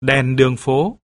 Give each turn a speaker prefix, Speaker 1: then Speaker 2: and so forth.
Speaker 1: Đèn đường phố.